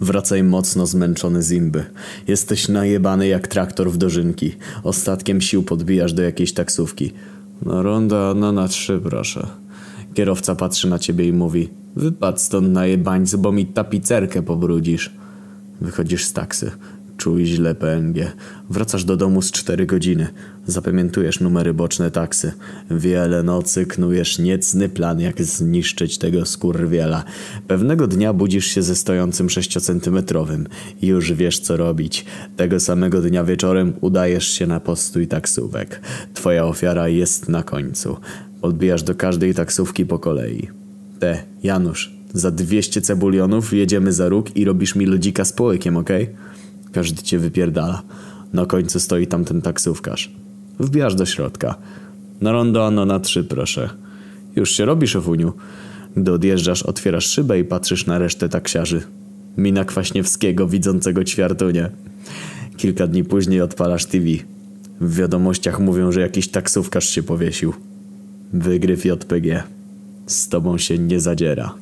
Wracaj mocno zmęczony z imby. Jesteś najebany jak traktor w dożynki. Ostatkiem sił podbijasz do jakiejś taksówki. No ronda, no na trzy proszę. Kierowca patrzy na ciebie i mówi Wypadł stąd najebańcu, bo mi tapicerkę pobrudzisz. Wychodzisz z taksy. Czuj źle PNG. Wracasz do domu z 4 godziny. Zapamiętujesz numery boczne taksy. Wiele nocy knujesz niecny plan, jak zniszczyć tego skurwiela. Pewnego dnia budzisz się ze stojącym 6-centymetrowym. Już wiesz co robić. Tego samego dnia wieczorem udajesz się na postój taksówek. Twoja ofiara jest na końcu. Odbijasz do każdej taksówki po kolei. Te, Janusz, za 200 cebulionów jedziemy za róg i robisz mi lodzika z połykiem, okej? Każdy cię wypierdala. Na końcu stoi tam ten taksówkarz. Wbijasz do środka. Na rondo, ano na trzy, proszę. Już się robi, szefuniu. Gdy odjeżdżasz, otwierasz szybę i patrzysz na resztę taksiarzy. Mina Kwaśniewskiego, widzącego ćwiartunie. Kilka dni później odpalasz TV. W wiadomościach mówią, że jakiś taksówkarz się powiesił. Wygryw JPG. Z tobą się nie zadziera.